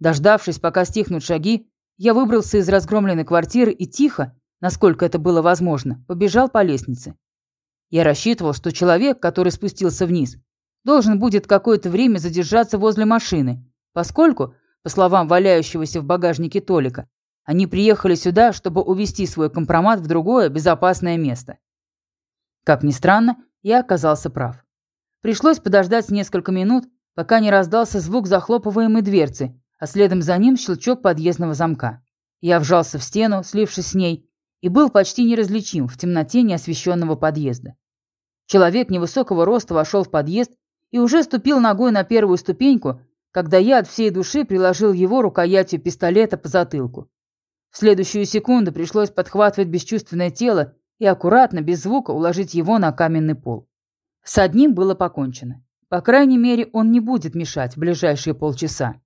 Дождавшись, пока стихнут шаги, я выбрался из разгромленной квартиры и тихо, насколько это было возможно, побежал по лестнице. Я рассчитывал, что человек, который спустился вниз, должен будет какое-то время задержаться возле машины, поскольку, по словам валяющегося в багажнике Толика, они приехали сюда, чтобы увезти свой компромат в другое безопасное место. Как ни странно, я оказался прав. Пришлось подождать несколько минут, пока не раздался звук захлопываемой дверцы, а следом за ним щелчок подъездного замка. Я вжался в стену, слившись с ней, и был почти неразличим в темноте неосвещенного подъезда. Человек невысокого роста вошел в подъезд и уже ступил ногой на первую ступеньку, когда я от всей души приложил его рукоятью пистолета по затылку. В следующую секунду пришлось подхватывать бесчувственное тело и аккуратно, без звука, уложить его на каменный пол. С одним было покончено. По крайней мере, он не будет мешать в ближайшие полчаса.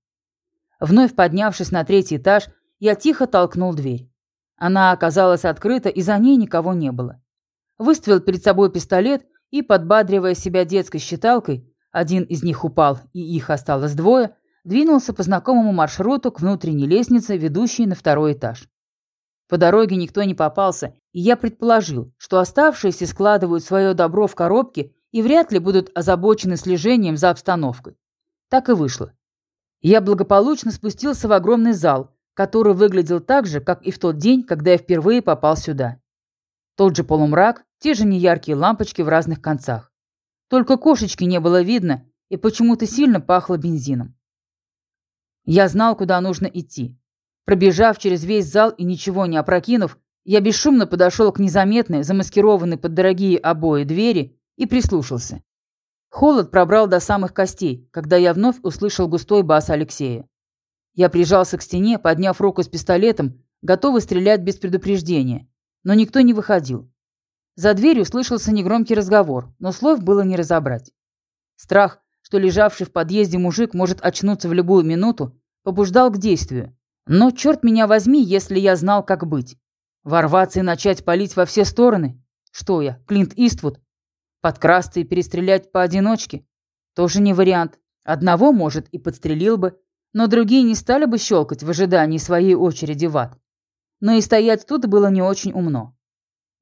Вновь поднявшись на третий этаж, я тихо толкнул дверь. Она оказалась открыта, и за ней никого не было. Выставил перед собой пистолет и, подбадривая себя детской считалкой, один из них упал, и их осталось двое, двинулся по знакомому маршруту к внутренней лестнице, ведущей на второй этаж. По дороге никто не попался, и я предположил, что оставшиеся складывают свое добро в коробки и вряд ли будут озабочены слежением за обстановкой. Так и вышло. Я благополучно спустился в огромный зал, который выглядел так же, как и в тот день, когда я впервые попал сюда. Тот же полумрак, те же неяркие лампочки в разных концах. Только кошечки не было видно, и почему-то сильно пахло бензином. Я знал, куда нужно идти. Пробежав через весь зал и ничего не опрокинув, я бесшумно подошел к незаметной, замаскированной под дорогие обои двери и прислушался. Холод пробрал до самых костей, когда я вновь услышал густой бас Алексея. Я прижался к стене, подняв руку с пистолетом, готовый стрелять без предупреждения, но никто не выходил. За дверью слышался негромкий разговор, но слов было не разобрать. Страх, что лежавший в подъезде мужик может очнуться в любую минуту, побуждал к действию. Но черт меня возьми, если я знал, как быть. Ворваться и начать палить во все стороны? Что я, Клинт Иствуд? Подкрасться и перестрелять поодиночке? Тоже не вариант. Одного, может, и подстрелил бы, но другие не стали бы щелкать в ожидании своей очереди в ад. Но и стоять тут было не очень умно.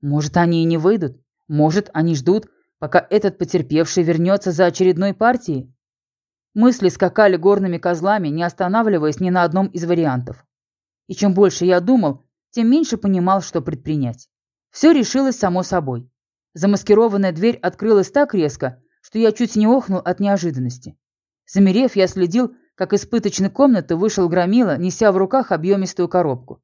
Может, они и не выйдут. Может, они ждут, пока этот потерпевший вернется за очередной партией? Мысли скакали горными козлами, не останавливаясь ни на одном из вариантов. И чем больше я думал, тем меньше понимал, что предпринять. Все решилось само собой. Замаскированная дверь открылась так резко, что я чуть не охнул от неожиданности. Замерев, я следил, как из пыточной комнаты вышел Громила, неся в руках объемистую коробку.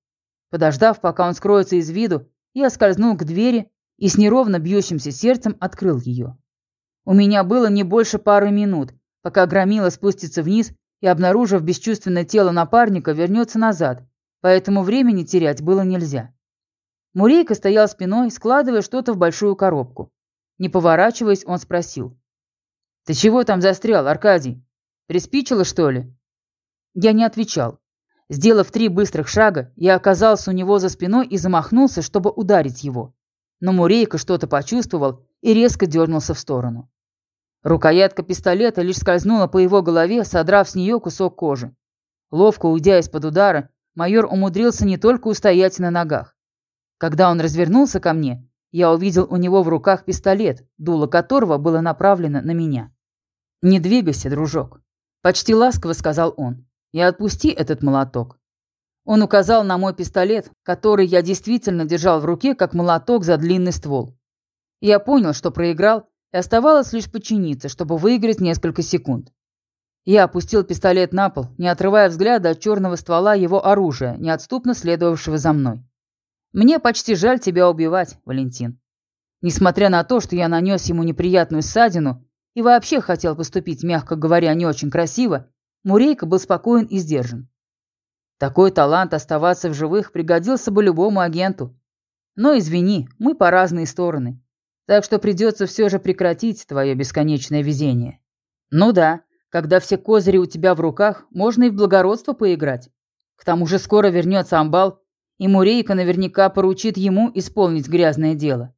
Подождав, пока он скроется из виду, я скользнул к двери и с неровно бьющимся сердцем открыл ее. У меня было не больше пары минут, пока Громила спустится вниз и, обнаружив бесчувственное тело напарника, вернется назад, поэтому времени терять было нельзя. Мурейка стоял спиной, складывая что-то в большую коробку. Не поворачиваясь, он спросил. «Ты чего там застрял, Аркадий? Приспичило, что ли?» Я не отвечал. Сделав три быстрых шага, я оказался у него за спиной и замахнулся, чтобы ударить его но Мурейка что-то почувствовал и резко дернулся в сторону. Рукоятка пистолета лишь скользнула по его голове, содрав с нее кусок кожи. Ловко уйдя из-под удара, майор умудрился не только устоять на ногах. Когда он развернулся ко мне, я увидел у него в руках пистолет, дуло которого было направлено на меня. «Не двигайся, дружок», — почти ласково сказал он, — «и отпусти этот молоток. Он указал на мой пистолет, который я действительно держал в руке, как молоток за длинный ствол. Я понял, что проиграл, и оставалось лишь подчиниться, чтобы выиграть несколько секунд. Я опустил пистолет на пол, не отрывая взгляда от черного ствола его оружия, неотступно следовавшего за мной. Мне почти жаль тебя убивать, Валентин. Несмотря на то, что я нанес ему неприятную ссадину и вообще хотел поступить, мягко говоря, не очень красиво, Мурейка был спокоен и сдержан. Такой талант оставаться в живых пригодился бы любому агенту. Но извини, мы по разные стороны. Так что придется все же прекратить твое бесконечное везение. Ну да, когда все козыри у тебя в руках, можно и в благородство поиграть. К тому же скоро вернется амбал, и Мурейка наверняка поручит ему исполнить грязное дело.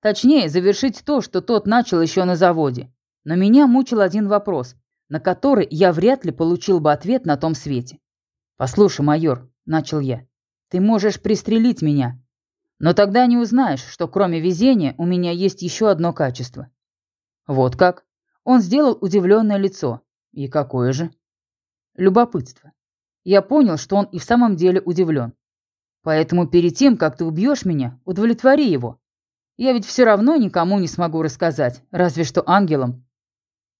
Точнее, завершить то, что тот начал еще на заводе. Но меня мучил один вопрос, на который я вряд ли получил бы ответ на том свете. «Послушай, майор», — начал я, — «ты можешь пристрелить меня, но тогда не узнаешь, что кроме везения у меня есть еще одно качество». «Вот как?» Он сделал удивленное лицо. «И какое же?» «Любопытство. Я понял, что он и в самом деле удивлен. Поэтому перед тем, как ты убьешь меня, удовлетвори его. Я ведь все равно никому не смогу рассказать, разве что ангелам.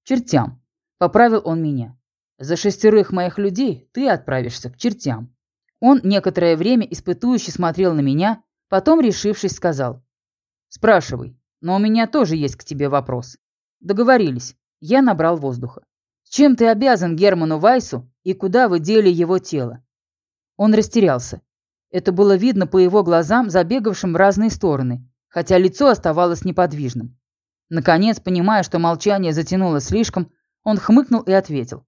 Чертям. Поправил он меня. За шестерых моих людей ты отправишься к чертям. Он некоторое время испытующе смотрел на меня, потом, решившись, сказал. Спрашивай, но у меня тоже есть к тебе вопрос. Договорились. Я набрал воздуха. Чем ты обязан Герману Вайсу и куда вы дели его тело? Он растерялся. Это было видно по его глазам, забегавшим в разные стороны, хотя лицо оставалось неподвижным. Наконец, понимая, что молчание затянулось слишком, он хмыкнул и ответил.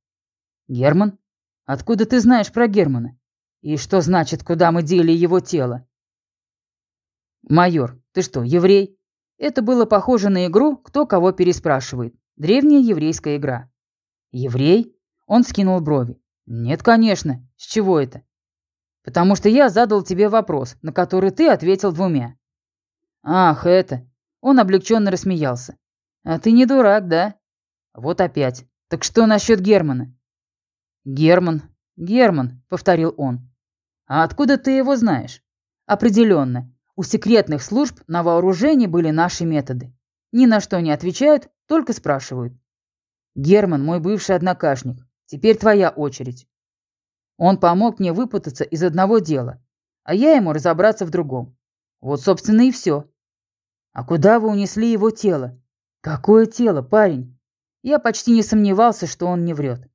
«Герман? Откуда ты знаешь про Германа? И что значит, куда мы дели его тело?» «Майор, ты что, еврей?» Это было похоже на игру «Кто кого переспрашивает». Древняя еврейская игра. «Еврей?» Он скинул брови. «Нет, конечно. С чего это?» Потому что я задал тебе вопрос, на который ты ответил двумя. Ах, это. Он облегченно рассмеялся. А ты не дурак, да? Вот опять. Так что насчет Германа? Герман, Герман, повторил он. А откуда ты его знаешь? Определенно. У секретных служб на вооружении были наши методы. Ни на что не отвечают, только спрашивают. Герман, мой бывший однокашник. Теперь твоя очередь. Он помог мне выпутаться из одного дела, а я ему разобраться в другом. Вот, собственно, и все. А куда вы унесли его тело? Какое тело, парень? Я почти не сомневался, что он не врет.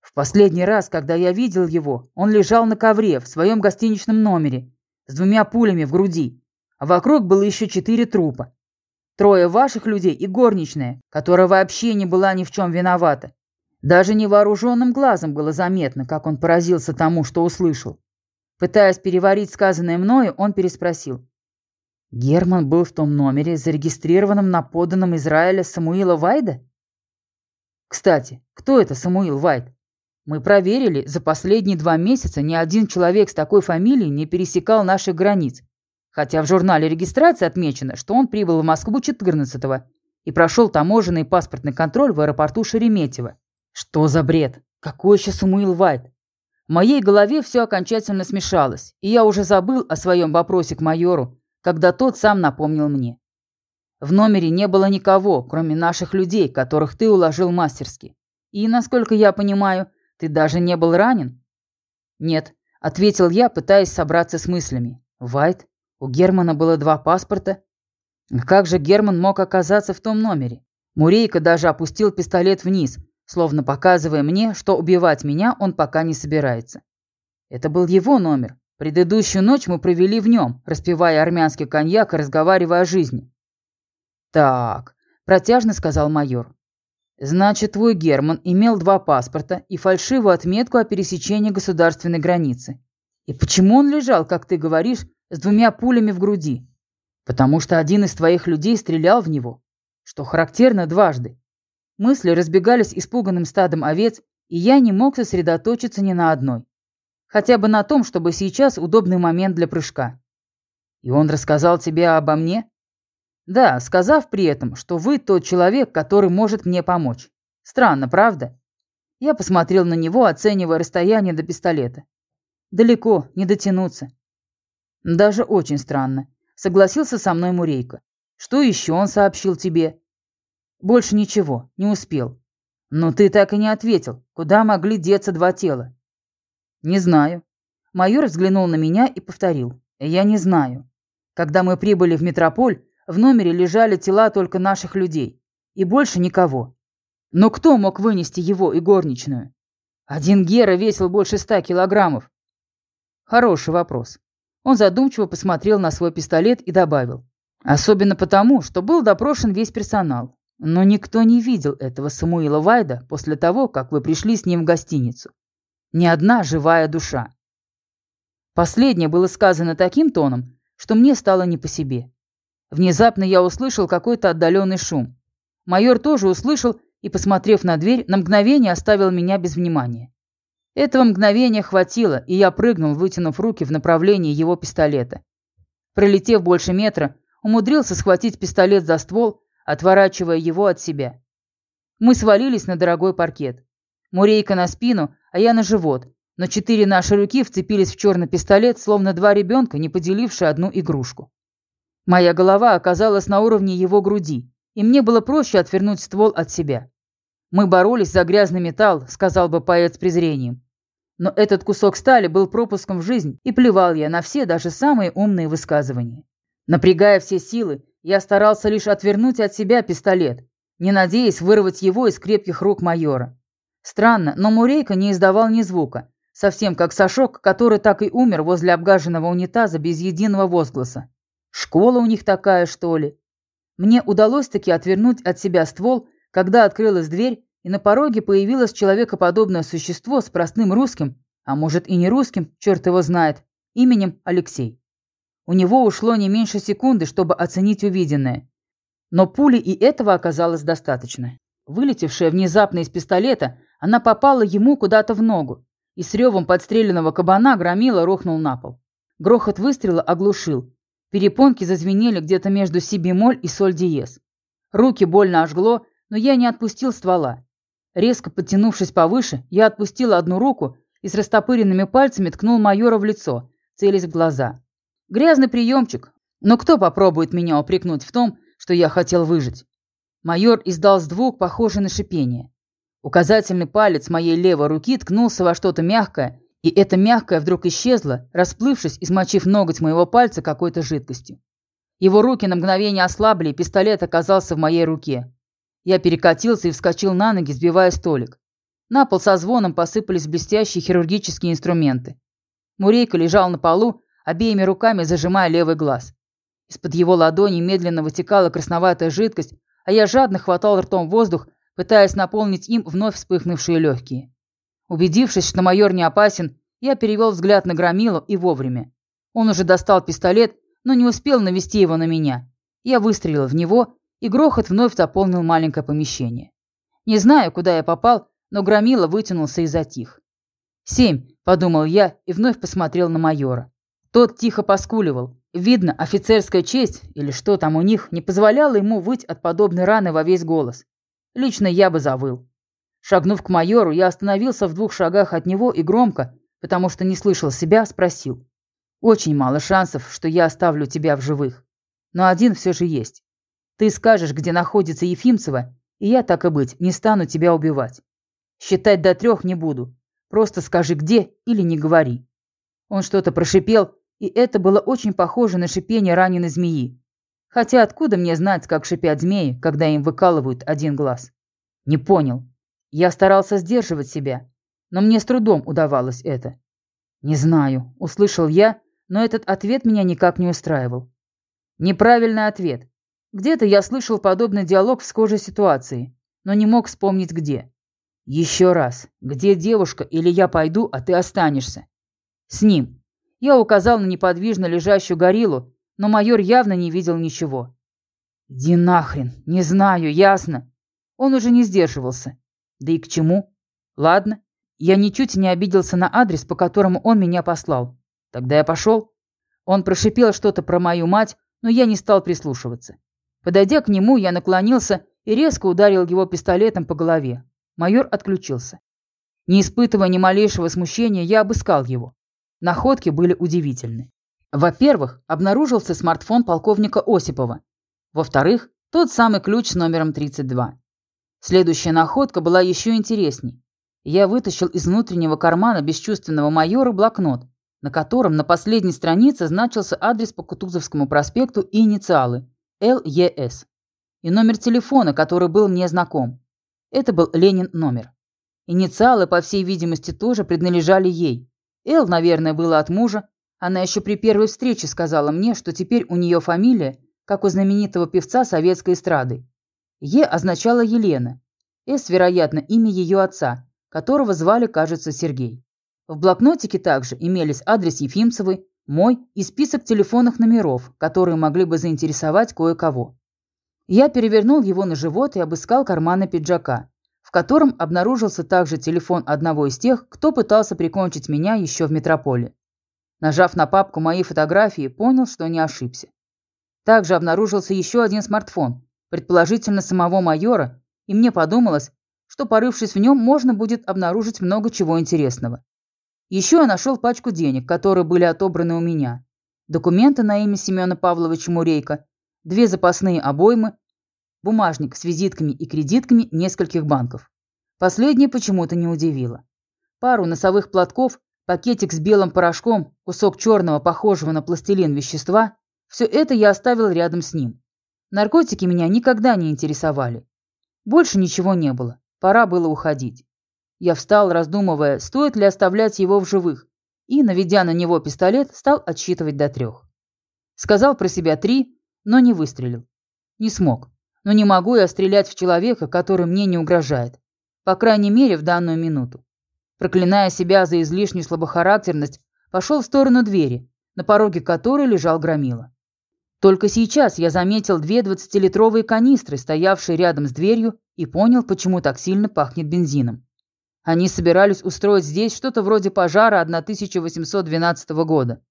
В последний раз, когда я видел его, он лежал на ковре в своем гостиничном номере с двумя пулями в груди, а вокруг было еще четыре трупа. Трое ваших людей и горничная, которая вообще не была ни в чем виновата. Даже невооруженным глазом было заметно, как он поразился тому, что услышал. Пытаясь переварить сказанное мною, он переспросил. Герман был в том номере, зарегистрированном на поданном Израиля Самуила Вайда? Кстати, кто это Самуил Вайд? Мы проверили, за последние два месяца ни один человек с такой фамилией не пересекал наших границ. Хотя в журнале регистрации отмечено, что он прибыл в Москву 14-го и прошел таможенный паспортный контроль в аэропорту Шереметьево. Что за бред? Какой еще Самуил Вайт? В моей голове все окончательно смешалось, и я уже забыл о своем вопросе к майору, когда тот сам напомнил мне. В номере не было никого, кроме наших людей, которых ты уложил мастерски. И, насколько я понимаю, ты даже не был ранен? Нет, ответил я, пытаясь собраться с мыслями. Вайт? У Германа было два паспорта? Как же Герман мог оказаться в том номере? Мурейка даже опустил пистолет вниз, словно показывая мне, что убивать меня он пока не собирается. Это был его номер. Предыдущую ночь мы провели в нем, распивая армянский коньяк и разговаривая о жизни. «Так», – протяжно сказал майор. «Значит, твой Герман имел два паспорта и фальшивую отметку о пересечении государственной границы. И почему он лежал, как ты говоришь, с двумя пулями в груди? Потому что один из твоих людей стрелял в него, что характерно дважды. Мысли разбегались испуганным стадом овец, и я не мог сосредоточиться ни на одной. Хотя бы на том, чтобы сейчас удобный момент для прыжка. И он рассказал тебе обо мне? Да, сказав при этом, что вы тот человек, который может мне помочь. Странно, правда? Я посмотрел на него, оценивая расстояние до пистолета. Далеко, не дотянуться. Даже очень странно. Согласился со мной Мурейко. Что еще он сообщил тебе? Больше ничего, не успел. Но ты так и не ответил, куда могли деться два тела? Не знаю. Майор взглянул на меня и повторил. Я не знаю. Когда мы прибыли в метрополь, в номере лежали тела только наших людей. И больше никого. Но кто мог вынести его и горничную? Один Гера весил больше ста килограммов. Хороший вопрос. Он задумчиво посмотрел на свой пистолет и добавил. Особенно потому, что был допрошен весь персонал. Но никто не видел этого Самуила Вайда после того, как вы пришли с ним в гостиницу. Ни одна живая душа. Последнее было сказано таким тоном, что мне стало не по себе. Внезапно я услышал какой-то отдаленный шум. Майор тоже услышал и, посмотрев на дверь, на мгновение оставил меня без внимания. Этого мгновения хватило, и я прыгнул, вытянув руки в направлении его пистолета. Пролетев больше метра, умудрился схватить пистолет за ствол, отворачивая его от себя. Мы свалились на дорогой паркет. Мурейка на спину, а я на живот, но четыре наши руки вцепились в черный пистолет, словно два ребенка, не поделившие одну игрушку. Моя голова оказалась на уровне его груди, и мне было проще отвернуть ствол от себя. «Мы боролись за грязный металл», — сказал бы поэт с презрением. Но этот кусок стали был пропуском в жизнь, и плевал я на все, даже самые умные высказывания. Напрягая все силы, я старался лишь отвернуть от себя пистолет, не надеясь вырвать его из крепких рук майора. Странно, но Мурейка не издавал ни звука, совсем как Сашок, который так и умер возле обгаженного унитаза без единого возгласа. Школа у них такая, что ли? Мне удалось таки отвернуть от себя ствол, когда открылась дверь, и на пороге появилось человекоподобное существо с простым русским, а может и не русским, черт его знает, именем Алексей. У него ушло не меньше секунды, чтобы оценить увиденное. Но пули и этого оказалось достаточно. Вылетевшая внезапно из пистолета, она попала ему куда-то в ногу, и с ревом подстреленного кабана громила рухнул на пол. Грохот выстрела оглушил. Перепонки зазвенели где-то между си бемоль и соль диез. Руки больно ожгло, но я не отпустил ствола. Резко подтянувшись повыше, я отпустил одну руку и с растопыренными пальцами ткнул майора в лицо, целясь в глаза. Грязный приемчик, но кто попробует меня упрекнуть в том, что я хотел выжить? Майор издал звук, похожий на шипение. Указательный палец моей левой руки ткнулся во что-то мягкое, и это мягкое вдруг исчезло, расплывшись и смочив ноготь моего пальца какой-то жидкостью. Его руки на мгновение ослабли, и пистолет оказался в моей руке. Я перекатился и вскочил на ноги, сбивая столик. На пол со звоном посыпались блестящие хирургические инструменты. Мурейка лежал на полу, обеими руками зажимая левый глаз. Из-под его ладони медленно вытекала красноватая жидкость, а я жадно хватал ртом воздух, пытаясь наполнить им вновь вспыхнувшие легкие. Убедившись, что майор не опасен, я перевел взгляд на Громилу и вовремя. Он уже достал пистолет, но не успел навести его на меня. Я выстрелил в него, и грохот вновь заполнил маленькое помещение. Не знаю, куда я попал, но Громила вытянулся и затих. «Семь», — подумал я и вновь посмотрел на майора. Тот тихо поскуливал. Видно, офицерская честь, или что там у них, не позволяла ему выть от подобной раны во весь голос. Лично я бы завыл. Шагнув к майору, я остановился в двух шагах от него и громко, потому что не слышал себя, спросил. «Очень мало шансов, что я оставлю тебя в живых. Но один все же есть. Ты скажешь, где находится Ефимцева, и я, так и быть, не стану тебя убивать. Считать до трех не буду. Просто скажи, где, или не говори». Он что-то прошипел, и это было очень похоже на шипение раненой змеи, Хотя откуда мне знать, как шипят змеи, когда им выкалывают один глаз? Не понял. Я старался сдерживать себя, но мне с трудом удавалось это. Не знаю, услышал я, но этот ответ меня никак не устраивал. Неправильный ответ. Где-то я слышал подобный диалог в схожей ситуации, но не мог вспомнить где. Еще раз. Где девушка или я пойду, а ты останешься? С ним. Я указал на неподвижно лежащую гориллу, но майор явно не видел ничего. «Иди нахрен, не знаю, ясно». Он уже не сдерживался. Да и к чему? Ладно, я ничуть не обиделся на адрес, по которому он меня послал. Тогда я пошел. Он прошипел что-то про мою мать, но я не стал прислушиваться. Подойдя к нему, я наклонился и резко ударил его пистолетом по голове. Майор отключился. Не испытывая ни малейшего смущения, я обыскал его. Находки были удивительны. Во-первых, обнаружился смартфон полковника Осипова. Во-вторых, тот самый ключ с номером 32. Следующая находка была еще интересней. Я вытащил из внутреннего кармана бесчувственного майора блокнот, на котором на последней странице значился адрес по Кутузовскому проспекту и инициалы ЛЕС. И номер телефона, который был мне знаком. Это был Ленин номер. Инициалы, по всей видимости, тоже принадлежали ей. Л, наверное, было от мужа, она еще при первой встрече сказала мне, что теперь у нее фамилия, как у знаменитого певца советской эстрады. Е означала Елена. С, вероятно, имя ее отца, которого звали, кажется, Сергей. В блокнотике также имелись адрес Ефимцевой, мой и список телефонных номеров, которые могли бы заинтересовать кое-кого. Я перевернул его на живот и обыскал карманы пиджака, в котором обнаружился также телефон одного из тех, кто пытался прикончить меня еще в метрополе. Нажав на папку моей фотографии, понял, что не ошибся. Также обнаружился еще один смартфон, предположительно самого майора, и мне подумалось, что, порывшись в нем, можно будет обнаружить много чего интересного. Еще я нашел пачку денег, которые были отобраны у меня, документы на имя Семена Павловича Мурейко, две запасные обоймы, бумажник с визитками и кредитками нескольких банков. Последнее почему-то не удивило. Пару носовых платков, пакетик с белым порошком, кусок черного, похожего на пластилин вещества – все это я оставил рядом с ним. Наркотики меня никогда не интересовали. Больше ничего не было. Пора было уходить. Я встал, раздумывая, стоит ли оставлять его в живых, и, наведя на него пистолет, стал отсчитывать до трех. Сказал про себя три, но не выстрелил. Не смог. Но не могу я стрелять в человека, который мне не угрожает. По крайней мере, в данную минуту. Проклиная себя за излишнюю слабохарактерность, пошел в сторону двери, на пороге которой лежал громила. Только сейчас я заметил две двадцатилитровые канистры, стоявшие рядом с дверью, и понял, почему так сильно пахнет бензином. Они собирались устроить здесь что-то вроде пожара 1812 года.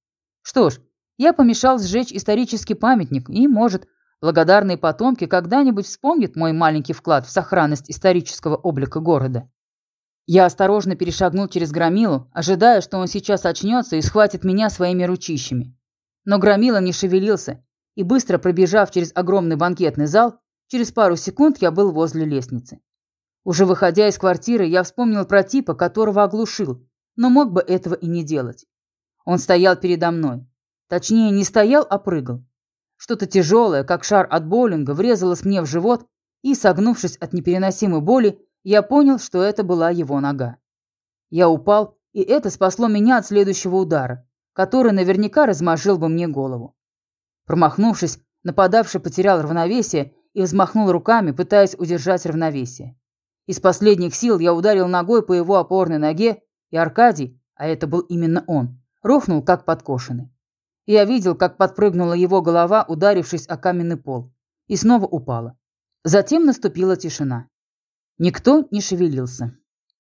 Что ж, я помешал сжечь исторический памятник, и, может, благодарные потомки когда-нибудь вспомнят мой маленький вклад в сохранность исторического облика города. Я осторожно перешагнул через Громилу, ожидая, что он сейчас очнется и схватит меня своими ручищами. Но Громила не шевелился, и быстро пробежав через огромный банкетный зал, через пару секунд я был возле лестницы. Уже выходя из квартиры, я вспомнил про типа, которого оглушил, но мог бы этого и не делать. Он стоял передо мной. Точнее, не стоял, а прыгал. Что-то тяжелое, как шар от боулинга, врезалось мне в живот, и, согнувшись от непереносимой боли, я понял, что это была его нога. Я упал, и это спасло меня от следующего удара, который наверняка размажил бы мне голову. Промахнувшись, нападавший потерял равновесие и взмахнул руками, пытаясь удержать равновесие. Из последних сил я ударил ногой по его опорной ноге, и Аркадий, а это был именно он, рухнул как подкошенный. Я видел, как подпрыгнула его голова, ударившись о каменный пол, и снова упала. Затем наступила тишина. Никто не шевелился.